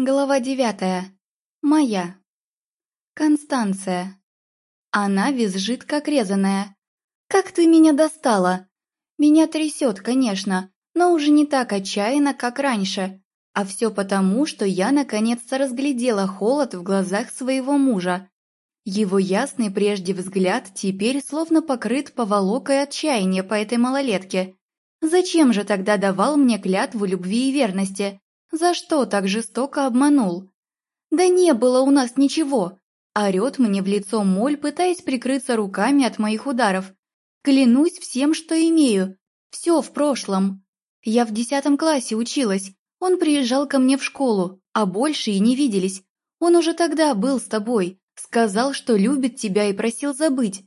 Глава девятая. Моя. Констанция. Она визжит, как резаная. «Как ты меня достала?» Меня трясет, конечно, но уже не так отчаянно, как раньше. А все потому, что я наконец-то разглядела холод в глазах своего мужа. Его ясный прежде взгляд теперь словно покрыт поволокой отчаяния по этой малолетке. Зачем же тогда давал мне клятву любви и верности? За что так жестоко обманул? Да не было у нас ничего. Орет мне в лицо моль, пытаясь прикрыться руками от моих ударов. Клянусь всем, что имею. Все в прошлом. Я в десятом классе училась. Он приезжал ко мне в школу, а больше и не виделись. Он уже тогда был с тобой. Сказал, что любит тебя и просил забыть.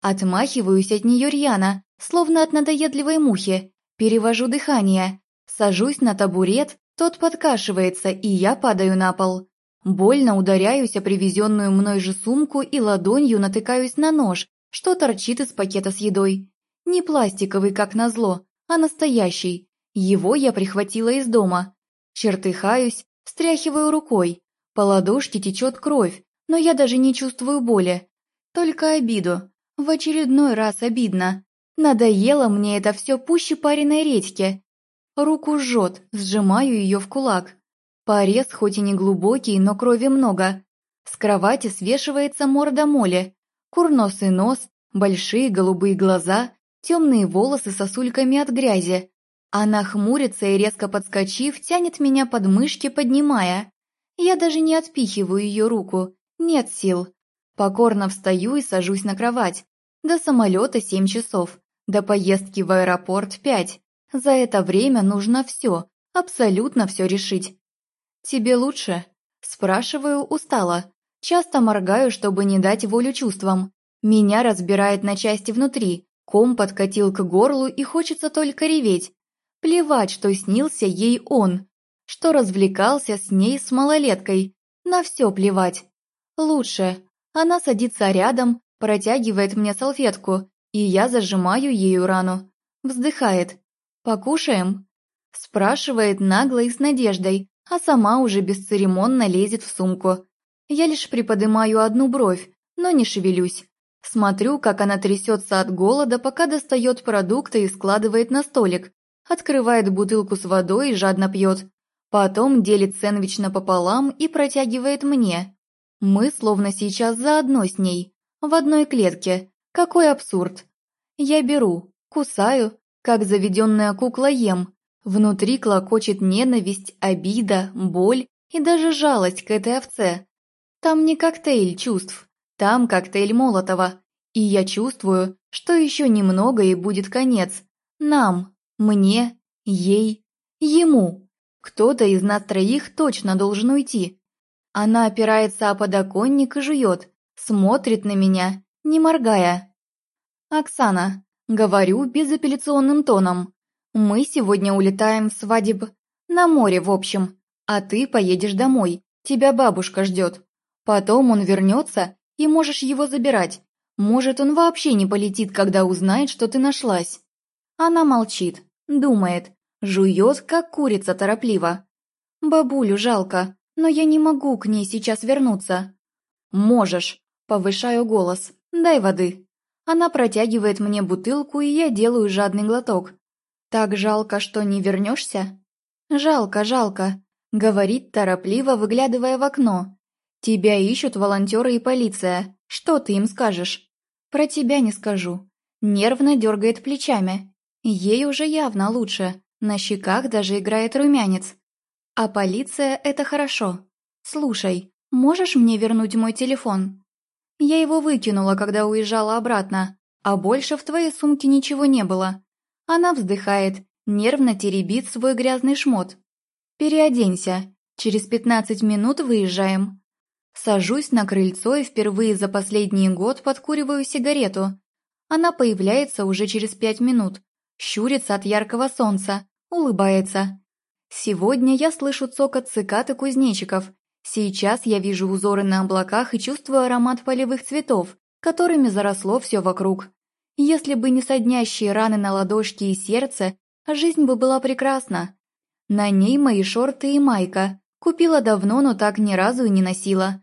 Отмахиваюсь от нее рьяно, словно от надоедливой мухи. Перевожу дыхание. Сажусь на табурет, тот подкашивается, и я падаю на пол. Больно ударяюсь о привезенную мной же сумку и ладонью натыкаюсь на нож, что торчит из пакета с едой. Не пластиковый, как назло, а настоящий. Его я прихватила из дома. Чертыхаюсь, встряхиваю рукой. По ладошке течет кровь, но я даже не чувствую боли. Только обиду. В очередной раз обидно. Надоело мне это все пуще пареной редьки. Руку жжет, сжимаю ее в кулак. Порез хоть и не глубокий, но крови много. С кровати свешивается морда моли. Курносый нос, большие голубые глаза, темные волосы сосульками от грязи. Она хмурится и, резко подскочив, тянет меня под мышки, поднимая. Я даже не отпихиваю ее руку. Нет сил. Покорно встаю и сажусь на кровать. До самолета семь часов. До поездки в аэропорт пять. За это время нужно все, абсолютно все решить. «Тебе лучше?» Спрашиваю устало. Часто моргаю, чтобы не дать волю чувствам. Меня разбирает на части внутри, ком подкатил к горлу и хочется только реветь. Плевать, что снился ей он, что развлекался с ней с малолеткой. На все плевать. Лучше. Она садится рядом, протягивает мне салфетку, и я зажимаю ею рану. Вздыхает. «Покушаем?» Спрашивает нагло и с надеждой, а сама уже бесцеремонно лезет в сумку. Я лишь приподнимаю одну бровь, но не шевелюсь. Смотрю, как она трясется от голода, пока достает продукты и складывает на столик, открывает бутылку с водой и жадно пьет. Потом делит сэндвич напополам и протягивает мне. Мы словно сейчас заодно с ней, в одной клетке. Какой абсурд. Я беру, кусаю, как заведенная кукла ем. Внутри клокочет ненависть, обида, боль и даже жалость к этой овце. Там не коктейль чувств, там коктейль Молотова. И я чувствую, что еще немного и будет конец. Нам, мне, ей, ему. Кто-то из нас троих точно должен уйти. Она опирается о подоконник и жует, смотрит на меня, не моргая. «Оксана», — говорю безапелляционным тоном, «мы сегодня улетаем в свадеб... на море, в общем, а ты поедешь домой, тебя бабушка ждет. Потом он вернется, и можешь его забирать. Может, он вообще не полетит, когда узнает, что ты нашлась». Она молчит, думает, жует, как курица торопливо. «Бабулю жалко, но я не могу к ней сейчас вернуться». «Можешь», — повышаю голос, «дай воды». Она протягивает мне бутылку, и я делаю жадный глоток. «Так жалко, что не вернешься?» «Жалко, жалко», — говорит торопливо, выглядывая в окно. «Тебя ищут волонтеры и полиция. Что ты им скажешь?» «Про тебя не скажу». Нервно дергает плечами. Ей уже явно лучше. На щеках даже играет румянец. А полиция — это хорошо. Слушай, можешь мне вернуть мой телефон? Я его выкинула, когда уезжала обратно, а больше в твоей сумке ничего не было. Она вздыхает, нервно теребит свой грязный шмот. Переоденься, через пятнадцать минут выезжаем. Сажусь на крыльцо и впервые за последний год подкуриваю сигарету. Она появляется уже через пять минут, щурится от яркого солнца, улыбается. Сегодня я слышу цокот цикад и кузнечиков, Сейчас я вижу узоры на облаках и чувствую аромат полевых цветов, которыми заросло все вокруг. Если бы не соднящие раны на ладошке и сердце, жизнь бы была прекрасна. На ней мои шорты и майка, Купила давно, но так ни разу и не носила.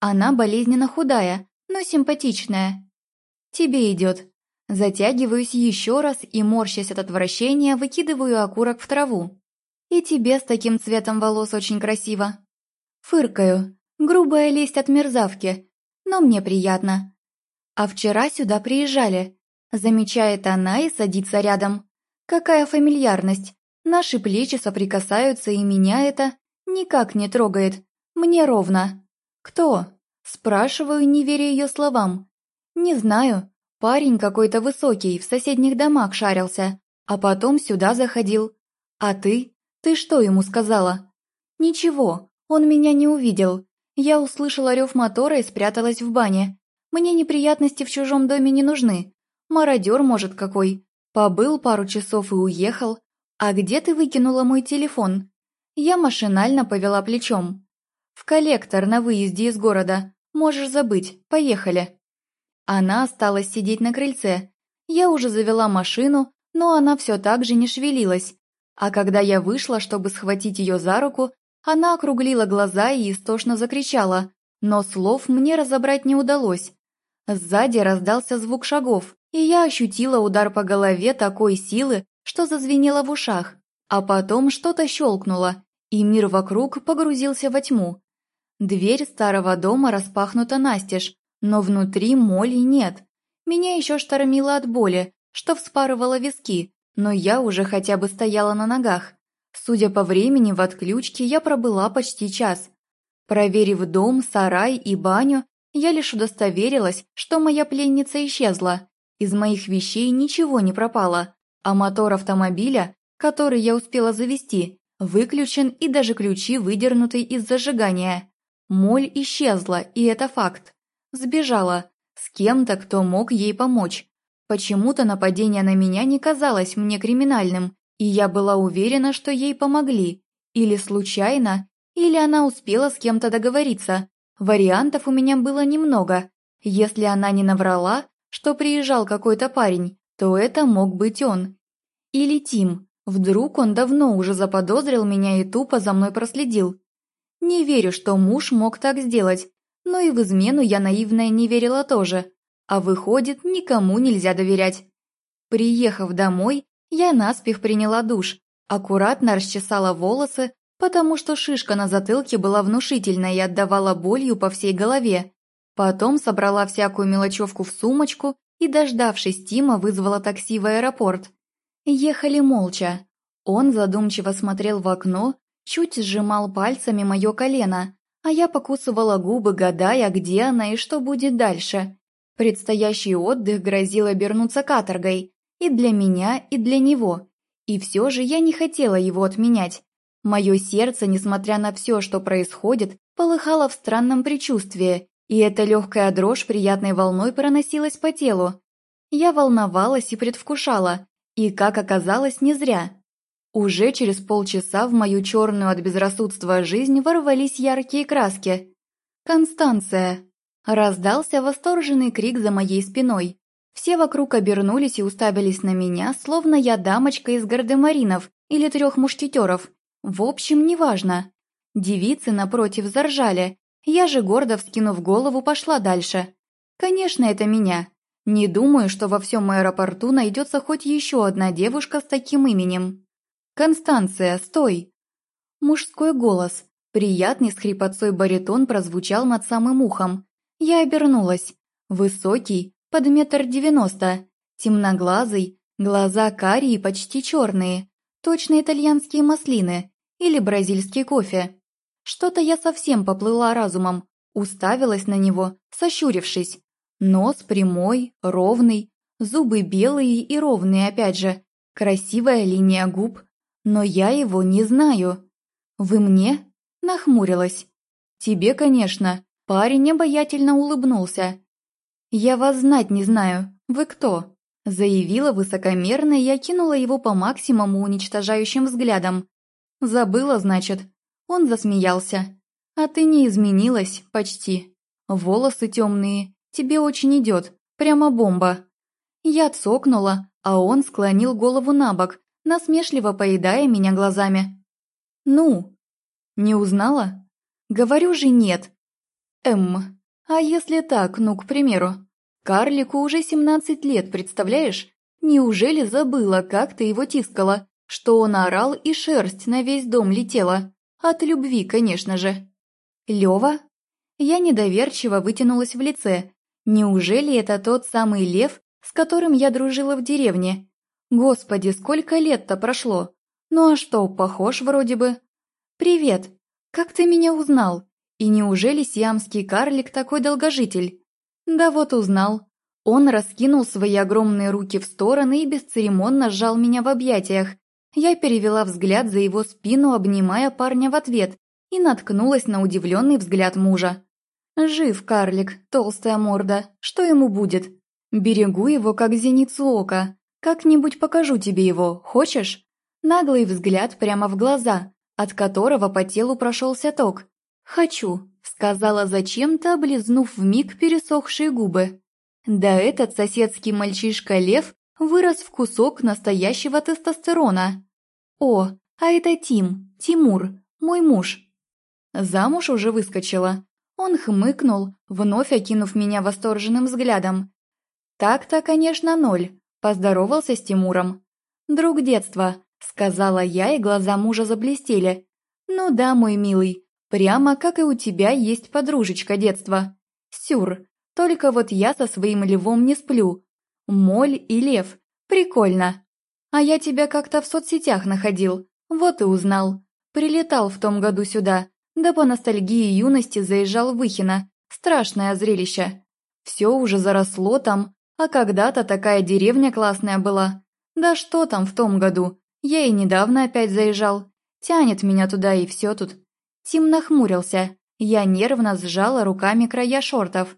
Она болезненно худая, но симпатичная. Тебе идет. Затягиваюсь еще раз и, морщась от отвращения, выкидываю окурок в траву. И тебе с таким цветом волос очень красиво. Фыркаю. Грубая лесть от мерзавки. Но мне приятно. А вчера сюда приезжали. Замечает она и садится рядом. Какая фамильярность. Наши плечи соприкасаются, и меня это никак не трогает. Мне ровно. Кто? Спрашиваю, не веря ее словам. Не знаю. Парень какой-то высокий, в соседних домах шарился, а потом сюда заходил. А ты? Ты что ему сказала? Ничего, он меня не увидел. Я услышала рев мотора и спряталась в бане. Мне неприятности в чужом доме не нужны. Мародер, может, какой. Побыл пару часов и уехал. А где ты выкинула мой телефон? Я машинально повела плечом. В коллектор на выезде из города. Можешь забыть. Поехали. Она осталась сидеть на крыльце. Я уже завела машину, но она все так же не шевелилась. А когда я вышла, чтобы схватить ее за руку, она округлила глаза и истошно закричала, но слов мне разобрать не удалось. Сзади раздался звук шагов, и я ощутила удар по голове такой силы, что зазвенело в ушах, а потом что-то щелкнуло, и мир вокруг погрузился во тьму. Дверь старого дома распахнута настежь, но внутри моли нет. Меня еще штормило от боли, что вспарывало виски, но я уже хотя бы стояла на ногах. Судя по времени, в отключке я пробыла почти час. Проверив дом, сарай и баню, я лишь удостоверилась, что моя пленница исчезла. Из моих вещей ничего не пропало, а мотор автомобиля, который я успела завести, выключен и даже ключи выдернуты из зажигания. Моль исчезла, и это факт. Сбежала. С кем-то, кто мог ей помочь. Почему-то нападение на меня не казалось мне криминальным, и я была уверена, что ей помогли. Или случайно, или она успела с кем-то договориться. Вариантов у меня было немного. Если она не наврала, что приезжал какой-то парень, то это мог быть он. Или Тим. Вдруг он давно уже заподозрил меня и тупо за мной проследил. Не верю, что муж мог так сделать, но и в измену я наивная не верила тоже. А выходит, никому нельзя доверять. Приехав домой, я наспех приняла душ, аккуратно расчесала волосы, потому что шишка на затылке была внушительной и отдавала болью по всей голове. Потом собрала всякую мелочевку в сумочку и, дождавшись Тима, вызвала такси в аэропорт. Ехали молча. Он задумчиво смотрел в окно, чуть сжимал пальцами мое колено, а я покусывала губы, гадая, где она и что будет дальше. Предстоящий отдых грозил обернуться каторгой. И для меня, и для него. И все же я не хотела его отменять. Мое сердце, несмотря на все, что происходит, полыхало в странном предчувствии, и эта легкая дрожь приятной волной проносилась по телу. Я волновалась и предвкушала, и, как оказалось, не зря. Уже через полчаса в мою черную от безрассудства жизнь ворвались яркие краски. «Констанция!» Раздался восторженный крик за моей спиной. Все вокруг обернулись и уставились на меня, словно я дамочка из гардемаринов или трех мушкетеров. В общем, неважно. Девицы, напротив, заржали. Я же, гордо вскинув голову, пошла дальше. Конечно, это меня. Не думаю, что во всем аэропорту найдется хоть еще одна девушка с таким именем. «Констанция, стой!» Мужской голос, приятный с хрипотцой баритон прозвучал над самым ухом. Я обернулась. Высокий, под метр девяносто, темноглазый, глаза карие почти черные, точно итальянские маслины или бразильский кофе. Что-то я совсем поплыла разумом, уставилась на него, сощурившись. Нос прямой, ровный, зубы белые и ровные опять же, красивая линия губ, но я его не знаю. Вы мне? Нахмурилась. Тебе, конечно. Парень обаятельно улыбнулся. «Я вас знать не знаю. Вы кто?» Заявила высокомерно и окинула его по максимуму уничтожающим взглядом. «Забыла, значит?» Он засмеялся. «А ты не изменилась, почти. Волосы темные, тебе очень идет, прямо бомба». Я цокнула, а он склонил голову на бок, насмешливо поедая меня глазами. «Ну?» Не узнала? Говорю же нет. Эм, а если так, ну, к примеру? Карлику уже 17 лет, представляешь? Неужели забыла, как ты его тискала? Что он орал и шерсть на весь дом летела? От любви, конечно же. Лёва? Я недоверчиво вытянулась в лице. Неужели это тот самый лев, с которым я дружила в деревне? Господи, сколько лет-то прошло? Ну а что, похож вроде бы. Привет. Как ты меня узнал? И неужели сиамский карлик такой долгожитель? Да вот узнал. Он раскинул свои огромные руки в стороны и бесцеремонно сжал меня в объятиях. Я перевела взгляд за его спину, обнимая парня в ответ, и наткнулась на удивленный взгляд мужа. «Жив карлик, толстая морда, что ему будет? Берегу его, как зеницу ока. Как-нибудь покажу тебе его, хочешь?» Наглый взгляд прямо в глаза, от которого по телу прошелся ток. «Хочу», — сказала зачем-то, облизнув вмиг пересохшие губы. Да этот соседский мальчишка-лев вырос в кусок настоящего тестостерона. О, а это Тим, Тимур, мой муж. Замуж уже выскочила. Он хмыкнул, вновь окинув меня восторженным взглядом. Так-то, конечно, ноль. Поздоровался с Тимуром. Друг детства, сказала я, и глаза мужа заблестели. Ну да, мой милый, прямо как и у тебя есть подружечка детства. Сюр, только вот я со своим львом не сплю. Моль и лев. Прикольно. А я тебя как-то в соцсетях находил. Вот и узнал. Прилетал в том году сюда. Да по ностальгии юности заезжал в Выхино. Страшное зрелище. Все уже заросло там, а когда-то такая деревня классная была. Да что там в том году? Я и недавно опять заезжал. Тянет меня туда и все тут. Тим нахмурился. Я нервно сжала руками края шортов.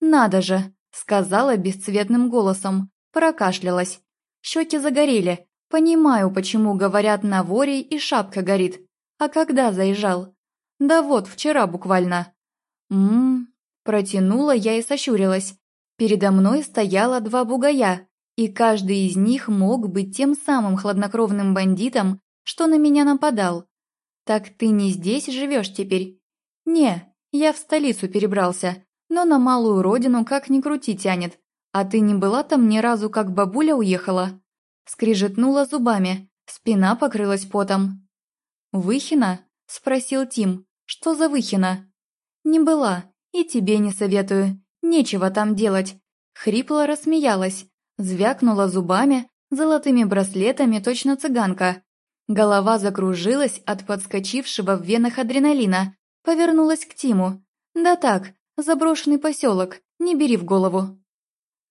«Надо же!» – сказала бесцветным голосом, прокашлялась. Щеки загорели. Понимаю, почему говорят на воре и шапка горит. А когда заезжал? Да вот, вчера буквально. Ммм, протянула я и сощурилась. Передо мной стояло два бугая, и каждый из них мог быть тем самым хладнокровным бандитом, что на меня нападал. «Так ты не здесь живешь теперь?» «Не, я в столицу перебрался, но на малую родину как ни крути тянет. А ты не была там ни разу, как бабуля уехала?» Скрижетнула зубами, спина покрылась потом. «Выхина?» – спросил Тим. «Что за Выхина?» «Не была, и тебе не советую. Нечего там делать». Хрипло рассмеялась, звякнула зубами, золотыми браслетами, точно цыганка. Голова закружилась от подскочившего в венах адреналина, повернулась к Тиму. «Да так, Заброшенный поселок, не бери в голову».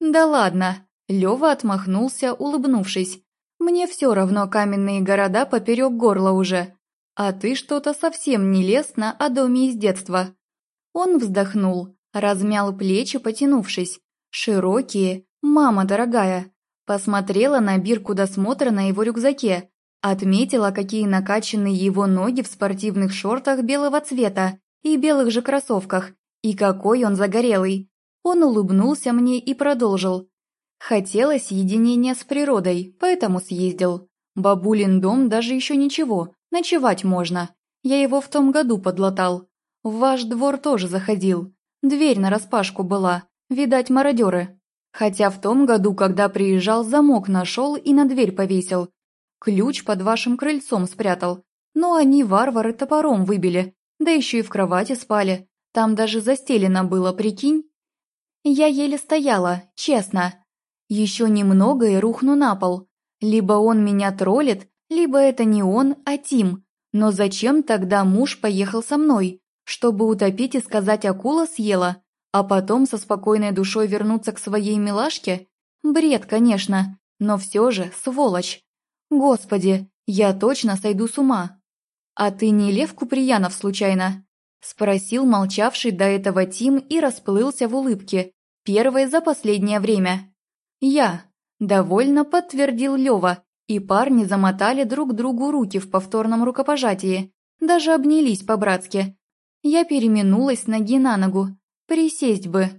«Да ладно», — Лёва отмахнулся, улыбнувшись. «Мне все равно каменные города поперек горла уже. А ты что-то совсем не лестно о доме из детства». Он вздохнул, размял плечи, потянувшись. Широкие, мама дорогая. Посмотрела на бирку досмотра на его рюкзаке, отметила, какие накачанные его ноги в спортивных шортах белого цвета и белых же кроссовках, и какой он загорелый! Он улыбнулся мне и продолжил. Хотелось единения с природой, поэтому съездил. Бабулин дом даже еще ничего, ночевать можно. Я его в том году подлатал. В ваш двор тоже заходил. Дверь нараспашку была, видать, мародеры. Хотя в том году, когда приезжал, замок нашел и на дверь повесил. Ключ под вашим крыльцом спрятал. Но они варвары топором выбили, да еще и в кровати спали. Там даже застелено было, прикинь? Я еле стояла, честно. Еще немного и рухну на пол. Либо он меня троллит, либо это не он, а Тим. Но зачем тогда муж поехал со мной? Чтобы утопить и сказать акула съела, а потом со спокойной душой вернуться к своей милашке? Бред, конечно, но все же сволочь. Господи, я точно сойду с ума. А ты не Лев Куприянов случайно? Спросил молчавший до этого Тим и расплылся в улыбке, первой за последнее время. «Я», – довольно подтвердил Лёва, и парни замотали друг другу руки в повторном рукопожатии, даже обнялись по-братски. Я переминулась ноги на ногу, присесть бы.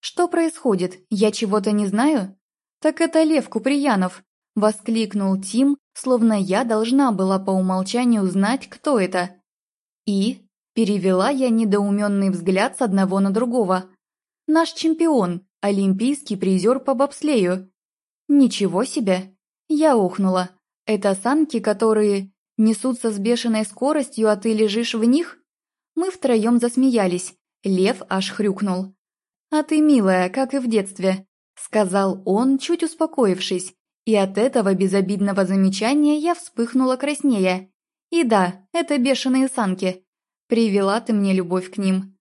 «Что происходит? Я чего-то не знаю?» «Так это Лев Куприянов», – воскликнул Тим, словно я должна была по умолчанию знать, кто это. И перевела я недоуменный взгляд с одного на другого. Наш чемпион, олимпийский призер по бобслею. Ничего себе! Я ухнула. Это санки, которые несутся с бешеной скоростью, а ты лежишь в них? Мы втроем засмеялись. Лев аж хрюкнул. «А ты милая, как и в детстве», — сказал он, чуть успокоившись. И от этого безобидного замечания я вспыхнула краснее. И да, это бешеные санки. Привела ты мне любовь к ним.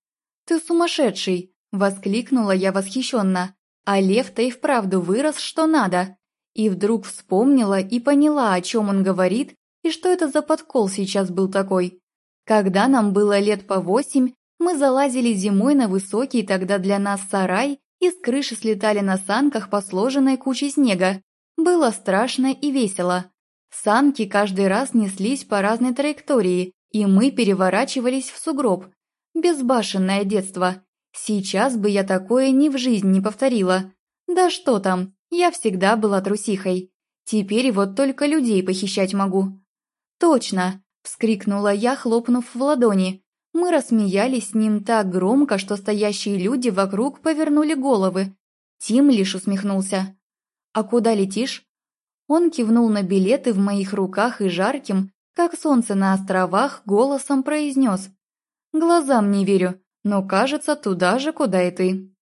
«Ты сумасшедший!» – воскликнула я восхищенно. А лев-то и вправду вырос, что надо. И вдруг вспомнила и поняла, о чем он говорит, и что это за подкол сейчас был такой. Когда нам было лет по восемь, мы залазили зимой на высокий тогда для нас сарай и с крыши слетали на санках по сложенной куче снега. Было страшно и весело. Санки каждый раз неслись по разной траектории, и мы переворачивались в сугроб. Безбашенное детство. Сейчас бы я такое ни в жизнь не повторила. Да что там, я всегда была трусихой. Теперь вот только людей похищать могу. «Точно!» – вскрикнула я, хлопнув в ладони. Мы рассмеялись с ним так громко, что стоящие люди вокруг повернули головы. Тим лишь усмехнулся. «А куда летишь?» Он кивнул на билеты в моих руках и жарким, как солнце на островах, голосом произнес. «Глазам не верю, но кажется, туда же, куда и ты».